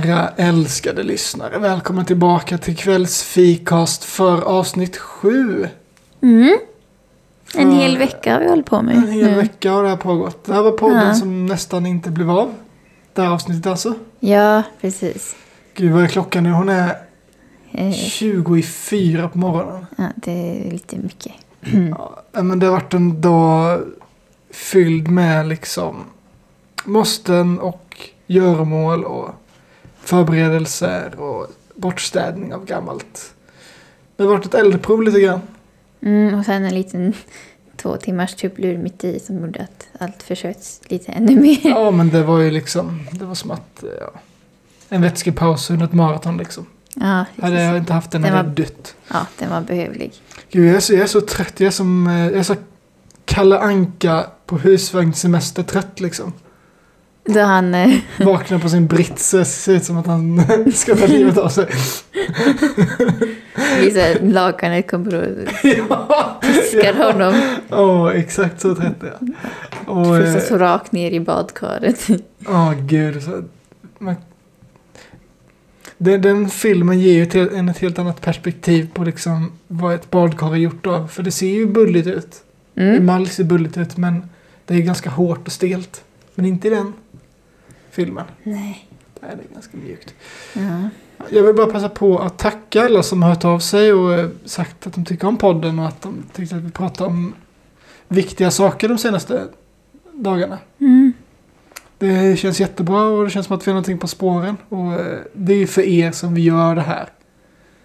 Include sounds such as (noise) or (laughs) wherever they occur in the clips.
Kära älskade lyssnare, välkommen tillbaka till kvällsfikast för avsnitt sju. Mm. En För- hel vecka har vi hållit på med En hel nu. vecka har det här pågått. Det här var podden Ja. som nästan inte blev av. Det här avsnittet alltså. Ja, precis. Gud vad är klockan nu? Hon är Eh, 20 i fyra på morgonen. ja, det är lite mycket. Ja, men det har varit en dag fylld med liksom måsten och göromål och förberedelser och bortstädning av gammalt. Det har varit ett eldprov lite grann. Mm, och sen en liten två timmars tupplur mitt i som gjorde att allt försköts lite ännu mer. Ja, men det var ju liksom, det var som att, ja, en vätskepaus under ett maraton liksom. Ja, Hade jag inte haft den Den hade jag dött. ja, den var behövlig. Gud, jag är så, jag är så trött. Jag är som, eh, jag är så Kalle Anka på husvagnssemester trött liksom. Då han... eh, (laughs) Vaknar på sin brits och ser ut som att han (laughs) ska ta livet av sig. visar lakanet kommer och (laughs) ja, piskar honom. Åh, exakt så trött är jag. Och, Plus eh, rakt ner i badkaret. Ja, gud. Så, man, den, den filmen ger ju till, en ett helt annat perspektiv på liksom vad ett badkar är gjort av. För det ser ju bulligt ut. Mm. Emalj ser bulligt ut men det är ganska hårt och stelt. Men inte i den filmen. Nej. Nej, det är ganska mjukt. Ja. Jag vill bara passa på att tacka alla som har hört av sig och eh, sagt att de tycker om podden och att de tyckte att vi pratade om viktiga saker de senaste dagarna. Mm. Det känns jättebra och det känns som att vi har någonting på spåren. Och eh, det är för er som vi gör det här.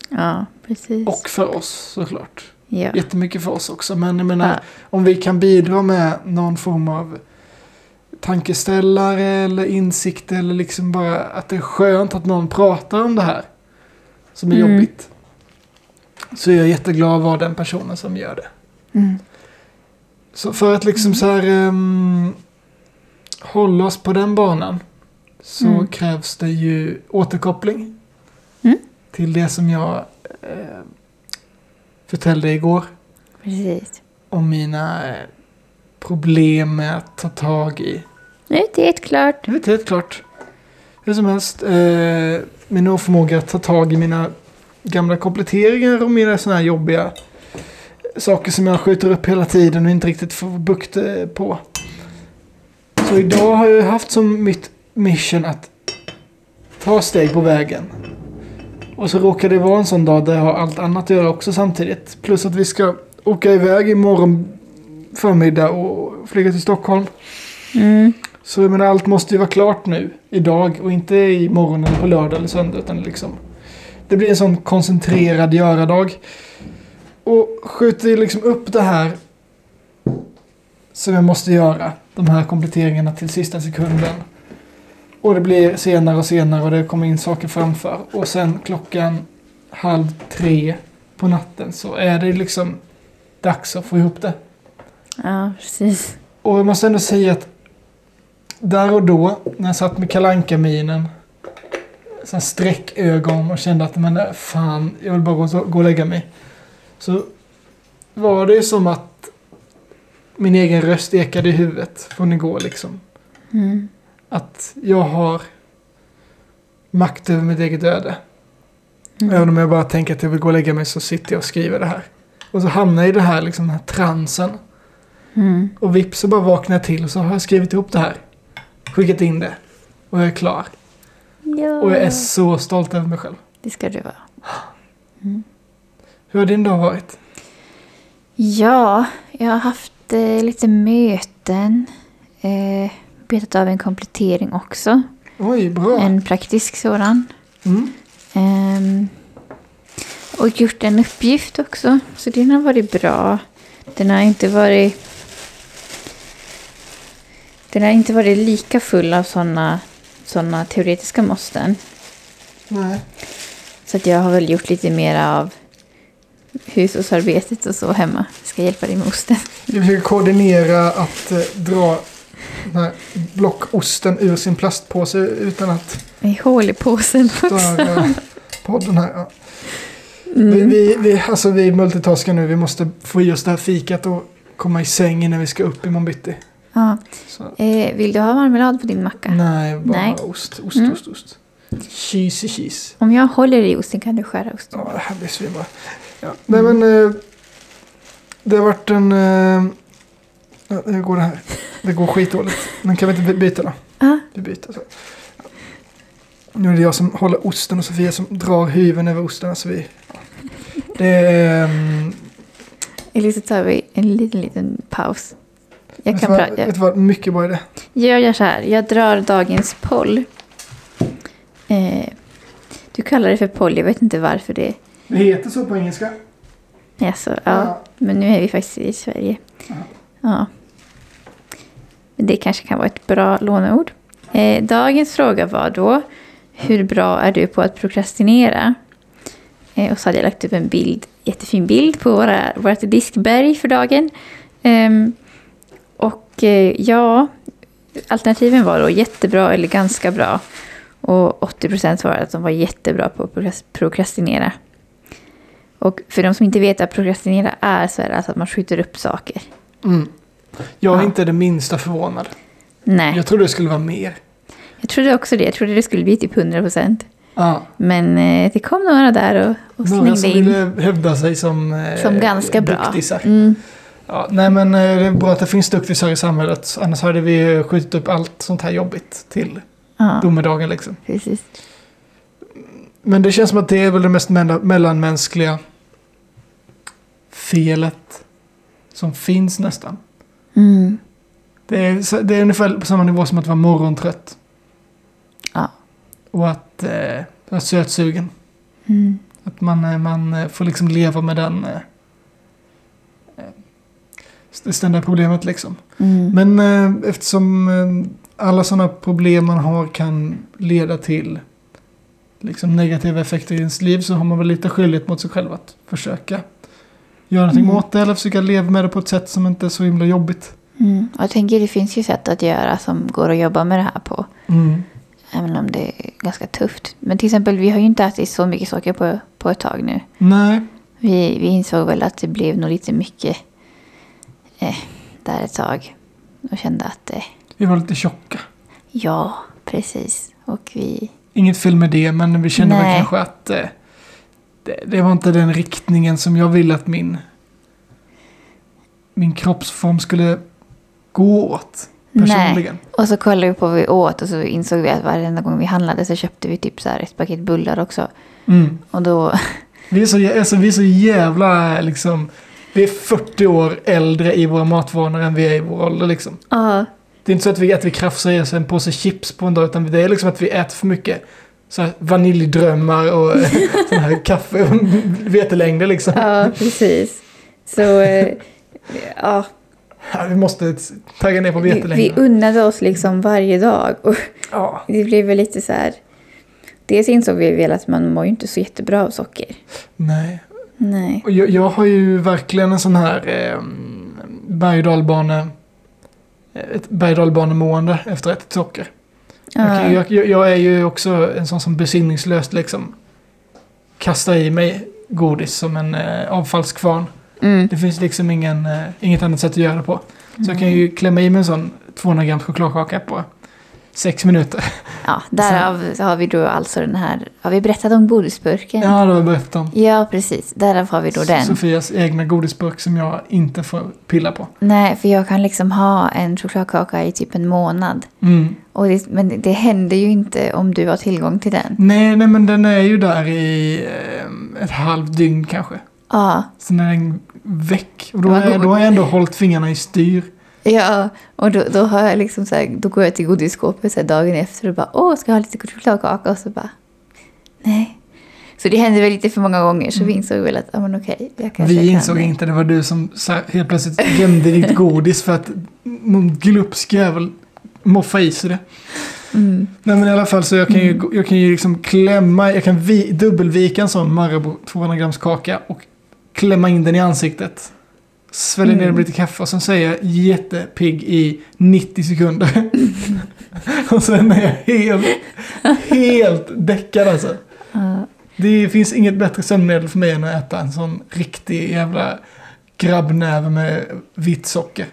ja, precis. Och för oss såklart. ja. Jättemycket för oss också. Men jag menar, Ja. om vi kan bidra med någon form av tankeställare eller insikt eller liksom bara att det är skönt att någon pratar om det här. Som är Mm. jobbigt. Så är jag jätteglad att vara den personen som gör det. Mm. Så för att liksom så här ehm, hålla oss på den banan så Mm. krävs det ju återkoppling Mm. till det som jag eh, förtällde igår Precis. om mina problem med att ta tag i. Nu är det klart. Det är helt klart. Hur som helst, eh, min oförmåga att ta tag i mina gamla kompletteringar och mina sådana här jobbiga saker som jag skjuter upp hela tiden och inte riktigt får bukt eh, på. Så idag har jag haft som mitt mission att ta steg på vägen. Och så råkar det vara en sån dag där jag har allt annat att göra också samtidigt. Plus att vi ska åka iväg imorgon förmiddag och flyga till Stockholm. Mm. Så jag menar, allt måste ju vara klart nu, idag och inte imorgon eller på lördag eller söndag. Utan liksom, det blir en sån koncentrerad göra-dag. Och skjuter ju liksom upp det här som jag måste göra. De här kompletteringarna till sista sekunden. Och det blir senare och senare och det kommer in saker framför. Och sen klockan halv tre på natten så är det liksom dags att få ihop det. Ja, precis. Och jag måste ändå säga att där och då, när jag satt med kalanka minen sån sträckögon och kände att men äh, fan, jag vill bara gå, gå och lägga mig. Så var det ju som att min egen röst ekade i huvudet från igår liksom. Mm. Att jag har makt över mitt eget öde. Mm. Även om jag bara tänker att jag vill gå och lägga mig så sitter jag och skriver det här. Och så hamnar jag i det här, liksom, den här transen. Mm. Och vips så bara vaknar jag till och så har jag skrivit ihop det här. Skickat in det. Och jag är klar. Ja. Och jag är så stolt över mig själv. Det ska du vara. Hur har din dag varit? Ja, jag har haft eh, lite möten. Eh, betat av en komplettering också. Oj, bra. En praktisk sådan. Mm. Ehm, och gjort en uppgift också. Så den har varit bra. Den har inte varit... Den har inte varit lika full av sådana såna teoretiska måsten. Nej. Så att jag har väl gjort lite mer av hushållsarbetet och så hemma. Jag ska hjälpa dig med osten. Jag försöker koordinera att eh, dra den här blockosten ur sin plastpåse utan att Det är hål i påsen också. podden här. Ja. Vi, Mm. vi, vi, alltså vi multitaskar nu. Vi måste få i oss det här fikat och komma i säng innan vi ska upp imorgon bitti. Ja. Eh, vill du ha marmelad på din macka? Nej, bara Nej. ost, ost, Mm. ost, ost. Cheesy cheese. Om jag håller i osten kan du skära osten. Ja, det här blir svinbra. Ja. Nej men, eh, det har varit en... Eh, hur går det här? Det går skitdåligt. Men kan vi inte by- byta då? Ja. Vi byter så. Nu är det jag som håller osten och Sofia som drar hyveln över osten. Så vi. Det är... ehm, Eller så tar vi en liten, liten paus. Jag kan prata. vet du vad, mycket bra idé. Jag gör så här. Jag drar dagens poll. Eh, du kallar det för poll. Jag vet inte varför det Det heter så på engelska. är så. Ja, men nu är vi faktiskt i Sverige. Ja. Ja. Det kanske kan vara ett bra låneord. Eh, dagens fråga var då. Hur bra är du på att prokrastinera? Eh, och så hade jag lagt upp en bild, jättefin bild på våra, vårt diskberg för dagen. Ehm, och eh, ja, alternativen var då jättebra eller ganska bra. Och 80% svarade att de var jättebra på att prokras- prokrastinera. Och för de som inte vet vad prokrastinera är så är det alltså att man skjuter upp saker. Mm. Jag är Ja. inte det minsta förvånad. Nej, Jag trodde det skulle vara mer. jag trodde också det. Jag trodde det skulle bli typ 100%. Ja. Men eh, det kom några där och, och Några som slängde in. ville hävda sig som, eh, Som ganska bra. Mm. Ja, nej men eh, det är bra att det finns duktisar i samhället. Annars hade vi skjutit upp allt sånt här jobbigt till Ja, domedagen liksom. precis. Men det känns som att det är väl det mest mella- mellanmänskliga felet som finns nästan. Mm. Det är, det är ungefär på samma nivå som att vara morgontrött. Ja. Och att eh, vara sötsugen. Mm. Att man, eh, man eh, får liksom leva med den eh, eh, det ständiga problemet liksom. Mm. Men eh, eftersom eh, alla sådana problem man har kan leda till liksom negativa effekter i ens liv så har man väl lite skyldighet mot sig själv att försöka göra någonting Mm. åt det eller försöka leva med det på ett sätt som inte är så himla jobbigt. Mm. Jag tänker det finns ju sätt att göra som går att jobba med det här på. Mm. Även om det är ganska tufft. Men till exempel vi har ju inte ätit så mycket socker på, på ett tag nu. Nej, Vi, vi insåg väl att det blev nog lite mycket eh, där ett tag. Och kände att eh, vi var lite tjocka. ja, precis. Och vi... Inget fel med det, men vi kände väl Nej. kanske att eh, det, det var inte den riktningen som jag ville att min, min kroppsform skulle gå åt. Personligen. Och så kollade vi på vad vi åt och så insåg vi att varenda gång vi handlade så köpte vi typ så här ett paket bullar också. Mm. Och då... Vi är, så, alltså, vi är så jävla liksom... Vi är 40 år äldre i våra matvanor än vi är i vår ålder liksom. Ja, Det är inte så att vi, att vi krafsar i oss en påse chips på en dag utan det är liksom att vi äter för mycket så här vaniljdrömmar och (laughs) sån här kaffe och vetelängder liksom. ja precis. Så eh, ja, Ja, vi måste tagga ner på vi, vi vetelängder. unnade oss liksom varje dag. Och Ja. det blev väl lite så här... Dels insåg vi väl att man mår ju inte så jättebra av socker. Nej. Nej. Och jag, jag har ju verkligen en sån här eh, berg och dalbane ett berg dalbanemående efter ett socker. Kan- jag, jag, jag är ju också en sån som besinningslöst liksom kastar i mig godis som en eh, avfallskvarn. Mm. Det finns liksom ingen, eh, inget annat sätt att göra det på. Så jag kan ju klämma i mig en sån 200 grams chokladkaka på sex minuter. Ja, därav (laughs) har vi då alltså den här... Har vi berättat om godisburken? Ja, det har jag berättat om. Ja, precis. Därav har vi då den. Sofias egna godisburk som jag inte får pilla på. Nej, för jag kan liksom ha en chokladkaka i typ en månad. Mm. Och det, men det händer ju inte om du har tillgång till den. Nej, nej, men den är ju där i eh, ett halvt dygn kanske. Ja, Sen är den väck. Och då, är, då har jag ändå hållit fingrarna i styr. (laughs) ja. och då, då har jag liksom så här, då går jag till godisskåpet så här dagen efter och bara åh, ska jag ha lite chokladkaka? Och så bara nej. Så det hände väl lite för många gånger så vi insåg väl att, ja men okej, jag kanske Vi kan insåg det. inte, det var du som helt plötsligt gömde ditt (laughs) godis för att någon glupsk jävel moffade i sig det. Mm. Nej men i alla fall så jag kan ju, jag kan ju liksom klämma, jag kan vi, dubbelvika en sån Marabou 200 grams kaka och klämma in den i ansiktet. Svälja ner den med lite kaffe och sen säger jag jättepigg i 90 sekunder. (laughs) och sen är jag helt, helt däckad alltså. Ja. Det finns inget bättre sömnmedel för mig än att äta en sån riktig jävla grabbnäve med vitt socker.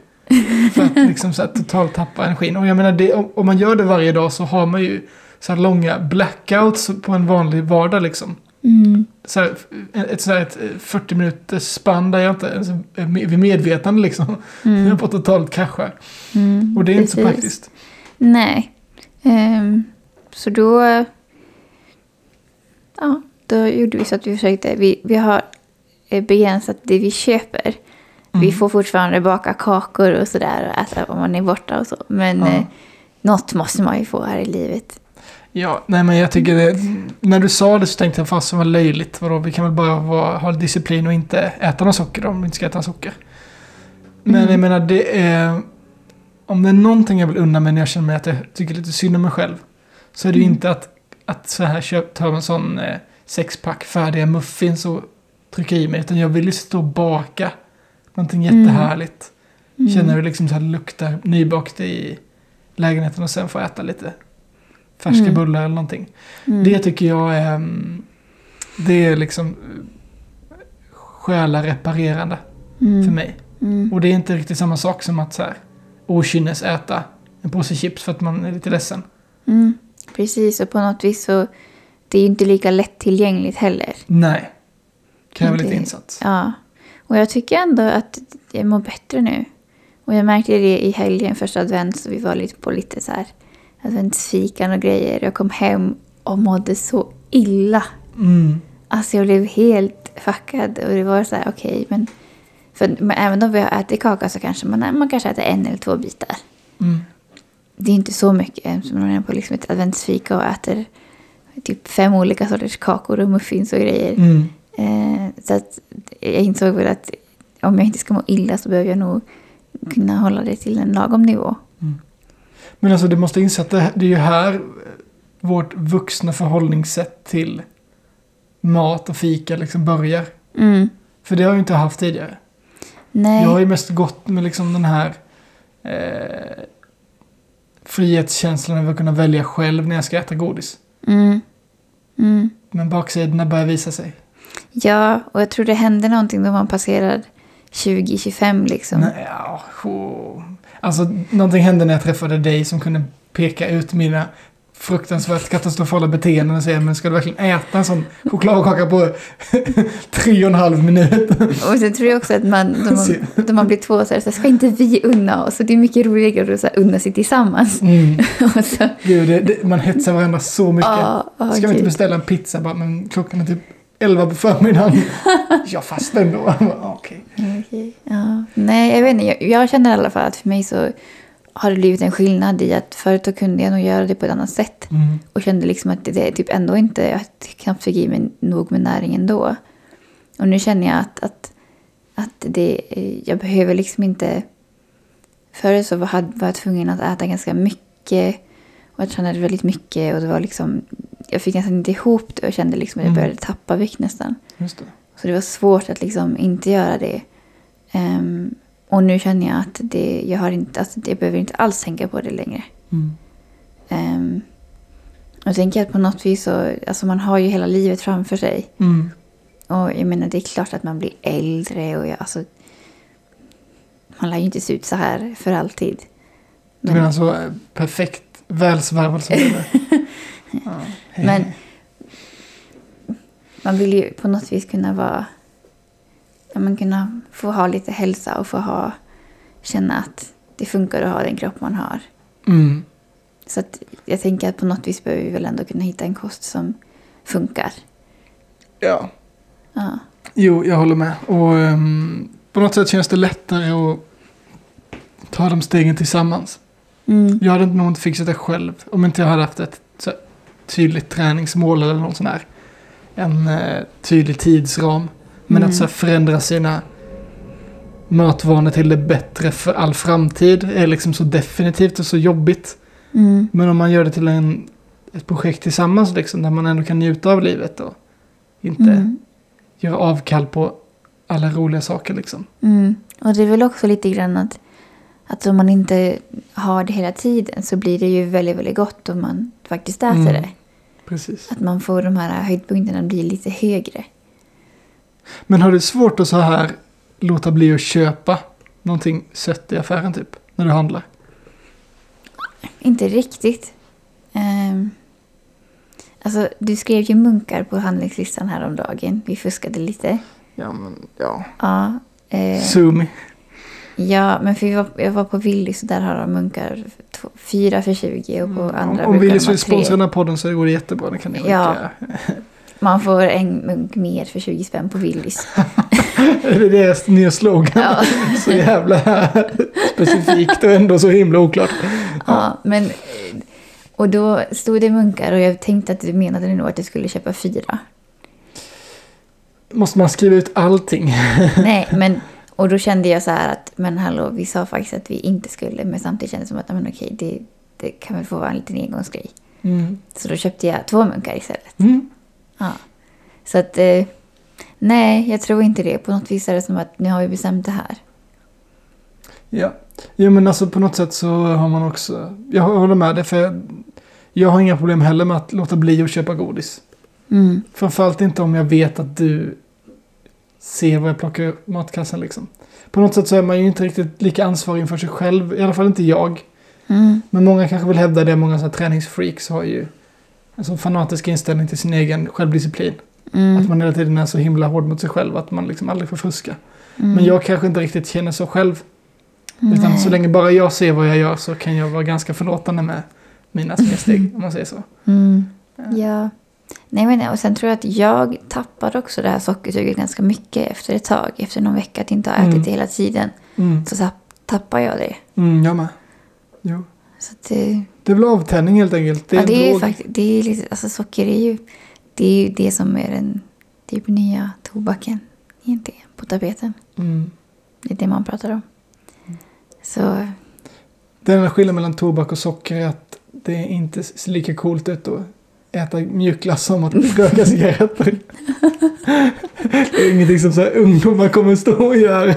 För att liksom så här totalt tappa energin. Och jag menar, det, om, om man gör det varje dag så har man ju så här långa blackouts på en vanlig vardag liksom. Mm. Så här, ett, så här, ett 40 minuters spann där jag inte ens är vid medvetande liksom. Mm. Jag på totalt kraschar. Mm. Och det är inte så Precis. praktiskt. Nej. Ehm, så då... Ja, då gjorde vi så att vi försökte. Vi, vi har eh, begränsat det vi köper. Vi Mm. får fortfarande baka kakor och sådär och äta om man är borta och så. Men Ja. eh, något måste man ju få här i livet. Ja, nej men jag tycker det, när du sa det så tänkte jag fast vad löjligt. Vadå, vi kan väl bara vara, ha disciplin och inte äta något socker om vi inte ska äta socker. Men Mm. jag menar det är, om det är någonting jag vill unna mig när jag känner mig att jag tycker lite synd om mig själv. Så är det ju Mm. inte att, att så här köp, ta en sån eh, sexpack färdiga muffins och trycka i mig. Utan jag vill ju stå och baka någonting Mm. jättehärligt. Mm. Känner hur liksom så här luktar nybakt i lägenheten och sen få äta lite färska Mm. bullar eller någonting. Mm. Det tycker jag är, mm, det är liksom eh, själareparerande Mm. för mig. Mm. Och det är inte riktigt samma sak som att så här okynnes äta en påse chips för att man är lite ledsen. Mm. Precis, och på något vis så... Det är ju inte lika lättillgängligt heller. Nej. Kräver lite insats. Ja, och jag tycker ändå att jag mår bättre nu. Och jag märkte det i helgen, första advent, så vi var lite på lite så här adventsfikan och grejer. Jag kom hem och mådde så illa. Mm. Alltså jag blev helt fuckad och det var så här, okej, men, för, men även om vi har ätit kaka så kanske man, man kanske äter en eller två bitar. Mm. Det är inte så mycket som man är på liksom ett adventsfika och äter typ fem olika sorters kakor och muffins och grejer. Mm. Eh, så att jag insåg väl att om jag inte ska må illa så behöver jag nog kunna hålla det till en lagom nivå. Men alltså du måste inse att det, det är ju här eh, vårt vuxna förhållningssätt till mat och fika liksom börjar. Mm. För det har jag ju inte haft tidigare. Nej. Jag har ju mest gått med liksom den här eh, frihetskänslan över att kunna välja själv när jag ska äta godis. Mm. Mm. Men baksidorna börjar visa sig. Ja, och jag tror det hände någonting då man passerade 20-25 liksom. Nej, ja. Alltså, någonting hände när jag träffade dig som kunde peka ut mina fruktansvärt katastrofala beteenden och säga men ska du verkligen äta en sån chokladkaka på (laughs) tre och en halv minut? Och sen tror jag också att man, då man, då man blir två så här, ska inte vi unna oss? Och det är mycket roligare att så här, unna sig tillsammans. Mm. (laughs) och så, Gud, det, det, man hetsar varandra så mycket. ja, ja, Ska vi inte beställa en pizza bara, men klockan är typ 11 på förmiddagen. (laughs) ja, fast ändå. (laughs) Okej. Okej, Ja. Nej, jag vet inte. Jag, jag känner i alla fall att för mig så har det blivit en skillnad i att förut så kunde jag nog göra det på ett annat sätt. Mm. Och kände liksom att det, det typ ändå inte, jag knappt fick i mig nog med näring ändå. Och nu känner jag att, att, att det, jag behöver liksom inte... Förut så var jag tvungen att äta ganska mycket. Och jag tränade väldigt mycket och det var liksom... Jag fick nästan inte ihop det och kände liksom att jag Mm. började tappa vikt nästan. Just det. Så det var svårt att liksom inte göra det. Ehm, och nu känner jag att det, jag, har inte, alltså jag behöver inte alls tänka på det längre. Mm. Um, och jag tänker att på något vis så, alltså man har ju hela livet framför sig. Mm. Och jag menar det är klart att man blir äldre och jag, alltså, man lär ju inte se ut så här för alltid. Du menar så eh, perfekt välsvarvad som du är? ja. Men man vill ju på något vis kunna vara, ja, men kunna få ha lite hälsa och få ha, känna att det funkar att ha den kropp man har. Mm. Så att jag tänker att på något vis behöver vi väl ändå kunna hitta en kost som funkar. Ja. Ja. Jo, jag håller med. Och ehm, på något sätt känns det lättare att ta de stegen tillsammans. Mm. Jag hade nog inte fixat det själv om inte jag hade haft ett tydligt träningsmål eller något sånt här. En eh, tydlig tidsram. Men Mm. att så förändra sina matvanor till det bättre för all framtid är liksom så definitivt och så jobbigt. Mm. Men om man gör det till en, ett projekt tillsammans liksom, där man ändå kan njuta av livet och inte Mm. göra avkall på alla roliga saker liksom. Mm. Och det är väl också lite grann att, att om man inte har det hela tiden så blir det ju väldigt, väldigt gott om man faktiskt äter Mm. det. Precis. Att man får de här höjdpunkterna bli lite högre. Men har du svårt att så här låta bli att köpa någonting sött i affären typ? När du handlar? Inte riktigt. Ehm, Alltså, du skrev ju munkar på handlingslistan häromdagen. Vi fuskade lite. Ja, men ja. Ja. Eh, Sumi. Ja, men för vi var, jag var på Willys och där har de munkar två, fyra för 20 och på andra Mm. Om, brukar om Willys vill sponsra den här podden så går det jättebra. Det kan ni Ja. Man får en munk mer för 20 spänn på Willys. (laughs) Är det deras nya slogan? Ja. (laughs) Så jävla specifikt och ändå så himla oklart. Ja, men... eh, Och då stod det munkar och jag tänkte att du menade nog att jag skulle köpa fyra. Måste man skriva ut allting? Nej, men... Och då kände jag så här att, men hallå, vi sa faktiskt att vi inte skulle, men samtidigt kändes det som att, men okej, det, det kan väl få vara en liten engångsgrej. Mm. Så då köpte jag två munkar istället. Mm. Ja. Så att, eh, nej, jag tror inte det. På något vis är det som att nu har vi bestämt det här. Ja. ja, men alltså på något sätt så har man också... Jag håller med dig för jag, jag har inga problem heller med att låta bli att köpa godis. Mm. Framförallt inte om jag vet att du ser vad jag plockar ur matkassen liksom. På något sätt så är man ju inte riktigt lika ansvarig inför sig själv. I alla fall inte jag. Mm. Men många kanske vill hävda det. Många så här träningsfreaks har ju en sån fanatisk inställning till sin egen självdisciplin. Mm. Att man hela tiden är så himla hård mot sig själv att man liksom aldrig får fuska. Mm. Men jag kanske inte riktigt känner så själv. Utan Nej. så länge bara jag ser vad jag gör så kan jag vara ganska förlåtande med mina snedsteg. om man säger så. Mm. Ja. Nej, men och sen tror jag att jag tappade också det här sockersuget ganska mycket efter ett tag. Efter någon vecka att inte ha ätit Mm. det hela tiden. Mm. Så tapp, tappar jag det. Mm, jag med. Jo. Så det, Det är väl avtändning helt enkelt. Det är ja, det är faktiskt, det är lite, alltså socker är ju, det är ju det som är den typ nya tobaken egentligen på tapeten. Mm. Det är det man pratar om. Så, Den enda skillnaden mellan tobak och socker är att det inte ser lika coolt ut att äta mjukglass som att röka cigaretter. det är ingenting som så här ungdomar kommer stå och göra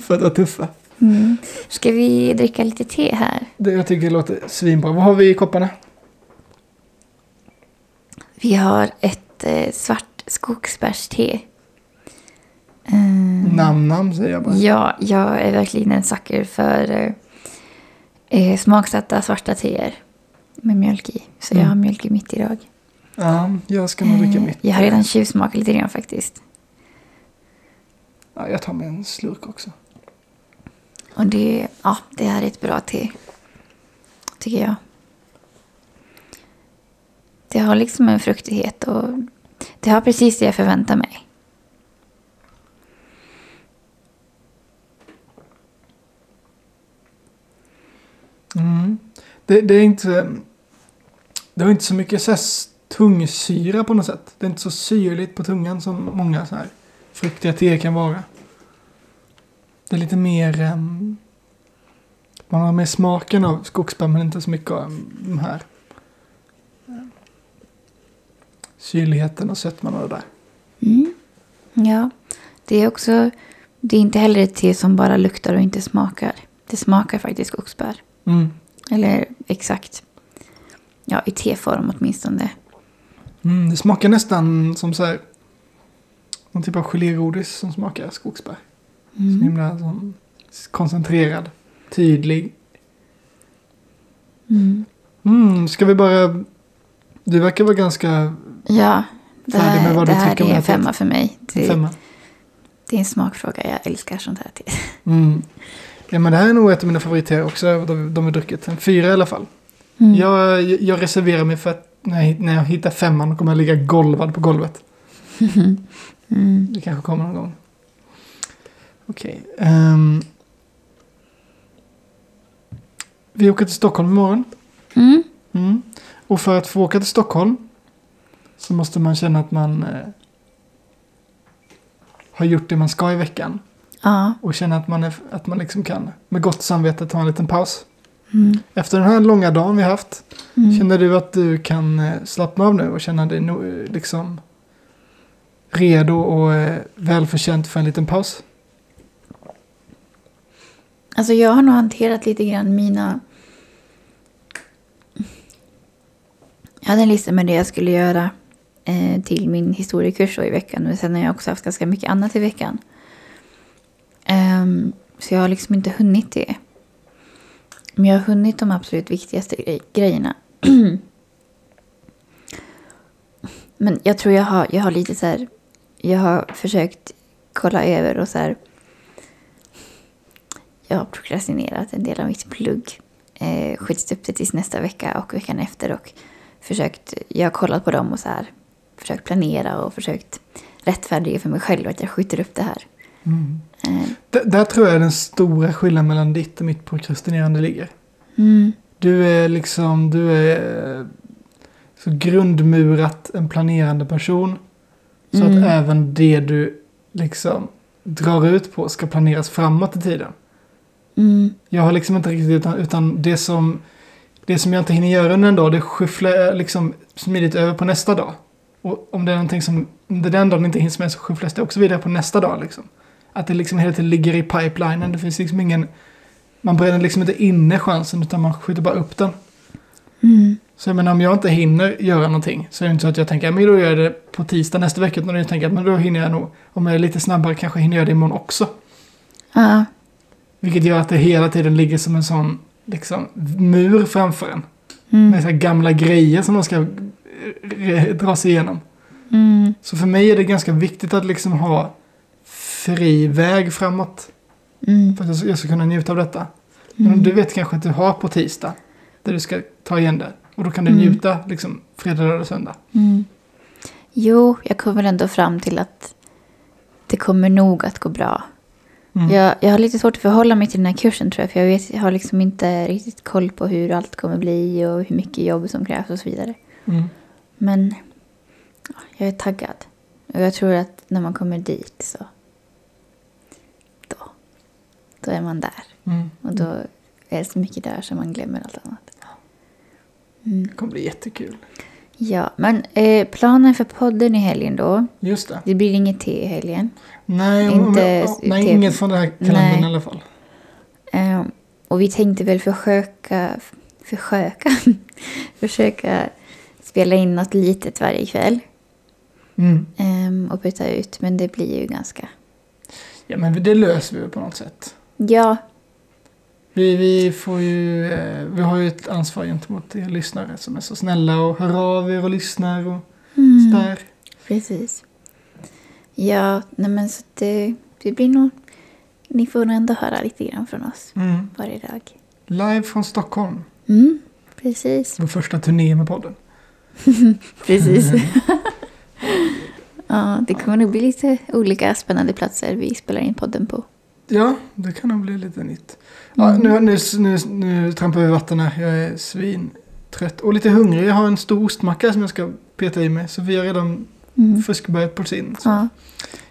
för att vara tuffa. mm. Ska vi dricka lite te här? Det jag tycker det låter svinbra. Vad har vi i kopparna? Vi har ett eh, svart skogsbärste. Mm. Namn, namn säger jag bara. Ja, jag är verkligen en sucker för eh, eh, smaksatta svarta teer med mjölk i. Så jag Mm. har mjölk i mitt idag. Ja, jag ska nog dricka Eh, mitt. Jag har redan tjuvsmakat lite grann faktiskt. Ja, jag tar mig en slurk också. Och det, ja, det här är ett bra te. Tycker jag. Det har liksom en fruktighet och det har precis det jag förväntar mig. Mm. Det, det är inte... Det har inte så mycket så här tungsyra på något sätt. Det är inte så syrligt på tungan som många så här fruktiga teer kan vara. Det är lite mer... ehm, man har mer smaken av skogsbär men inte så mycket av de här eh, syrligheten och sötman och det där. Mm. Ja, det är också... Det är inte heller ett te som bara luktar och inte smakar. Det smakar faktiskt skogsbär. Mm. Eller exakt. Ja, i teform åtminstone. Mm, det smakar nästan som så här... Någon typ av gelégodis som smakar skogsbär. Så Mm. himla sån koncentrerad, tydlig. Mm. Mm, ska vi bara... Du verkar vara ganska Ja, det Färdig med här, vad det du här tycker om är det en här teet. femma för mig. Det, femma. det är en smakfråga. Jag älskar sånt här te. Mm. Ja, men det här är nog ett av mina favoriter också, de, de har druckit. En fyra i alla fall. Mm. Jag, jag reserverar mig för att när jag, när jag hittar femman kommer jag ligga golvad på golvet. (laughs) Mm. Det kanske kommer någon gång. Okej. ehm. vi åker till Stockholm imorgon. Mm. Mm. Och för att få åka till Stockholm så måste man känna att man eh, har gjort det man ska i veckan. Ja. Och känna att man, är, att man liksom kan med gott samvete ta en liten paus. Mm. Efter den här långa dagen vi haft, Mm. känner du att du kan eh, slappna av nu och känna dig eh, liksom redo och eh, välförtjänt för en liten paus? Alltså jag har nog hanterat lite grann mina... Jag hade en lista med det jag skulle göra eh, till min historiekurs i veckan. Men sen har jag också haft ganska mycket annat i veckan. Ehm, så jag har liksom inte hunnit det. Men jag har hunnit de absolut viktigaste grej- grejerna. (clears throat) Men jag tror jag har, jag har lite så här, jag har försökt kolla över och så här. Jag har prokrastinerat en del av mitt plugg. Eh, skjutit upp det tills nästa vecka och veckan efter och försökt, jag har kollat på dem och så här försökt planera och försökt rättfärdiga för mig själv att jag skjuter upp det här. Mm. Eh, där tror jag den stora skillnaden mellan ditt och mitt prokrastinerande ligger. mm, Du är liksom, du är så grundmurat en planerande person. Så Mm. att även det du liksom drar ut på ska planeras framåt i tiden. mm, Jag har liksom inte riktigt, utan, utan det som det som jag inte hinner göra under en dag, det skyfflar jag liksom smidigt över på nästa dag. Och om det är någonting som, om det den dagen inte hinns med så skyfflas det också vidare på nästa dag liksom. Att det liksom hela tiden ligger i pipelinen. Det finns liksom ingen, man bränner liksom inte inne chansen utan man skjuter bara upp den. mm, Så jag menar om jag inte hinner göra någonting så är det inte så att jag tänker, men då gör jag det på tisdag nästa vecka. Utan jag tänker att men då hinner jag nog, om jag är lite snabbare kanske hinner jag göra det imorgon också. ja, Vilket gör att det hela tiden ligger som en sån liksom, mur framför en. mm, Med så gamla grejer som man ska eh, dra sig igenom. mm, Så för mig är det ganska viktigt att liksom ha fri väg framåt. mm, För att jag ska- kunna njuta av detta. Men mm. du vet kanske att du har på tisdag. Där du ska ta igen det. Och då kan du Mm. njuta liksom fredag, lördag, söndag. Mm. Jo, jag kommer ändå fram till att det kommer nog att gå bra. Mm. Jag, jag har lite svårt att förhålla mig till den här kursen tror jag. För jag, vet, jag har liksom inte riktigt koll på hur allt kommer bli och hur mycket jobb som krävs och så vidare. Mm. Men ja, jag är taggad. Och jag tror att när man kommer dit så då är man där. Mm. Och då är det så mycket där som man glömmer allt annat. Mm. Det kommer bli jättekul. Ja, men eh, planen för podden i helgen då. Just det. Det blir inget te i helgen. Nej, Inte jag, ja, nej inget från den här kalendern Nej. i alla fall. Eh, och vi tänkte väl försöka, försöka, (laughs) försöka spela in något litet varje kväll. Mm. Eh, och byta ut, men det blir ju ganska... Ja, men det löser vi på något sätt. Ja, Vi, vi, får ju, eh, vi har ju ett ansvar gentemot er lyssnare som är så snälla och hör av er och lyssnar och mm, sådär. precis. Ja, nej men så det, det blir nog... Ni får ändå höra lite grann från oss Mm. varje dag. Live från Stockholm. Mm, precis. Vår första turné med podden. (laughs) Precis. (laughs) ja, det kommer nog bli lite olika spännande platser vi spelar in podden på. Ja, det kan nog bli lite nytt. Ja, Mm. nu, nu, nu, nu trampar vi vatten här. Jag är svintrött och lite hungrig. Jag har en stor ostmacka som jag ska peta i mig. Så vi har redan Mm. fuskbörjat på sin. Så. Ja.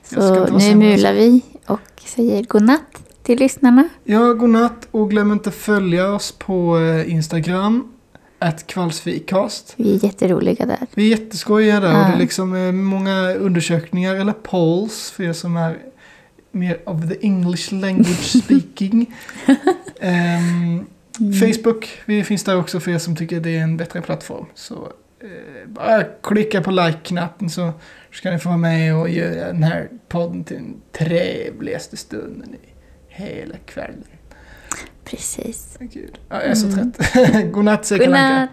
Så nu mular vi och säger godnatt till lyssnarna. Ja, godnatt och glöm inte följa oss på eh, Instagram. Att kvalsfikast. Vi är jätteroliga där. Vi är jätteskojiga där och Ja. det är liksom eh, många undersökningar eller polls för er som är mer of the English language speaking. (laughs) Mm. Facebook, vi finns där också för er som tycker det är en bättre plattform. Så eh, bara klicka på like-knappen så ska ni få vara med och göra den här podden till den trevligaste stunden i hela kvällen. Precis. Gud. Ja, jag är så Mm. trött. (laughs) Godnatt säger. Godnatt!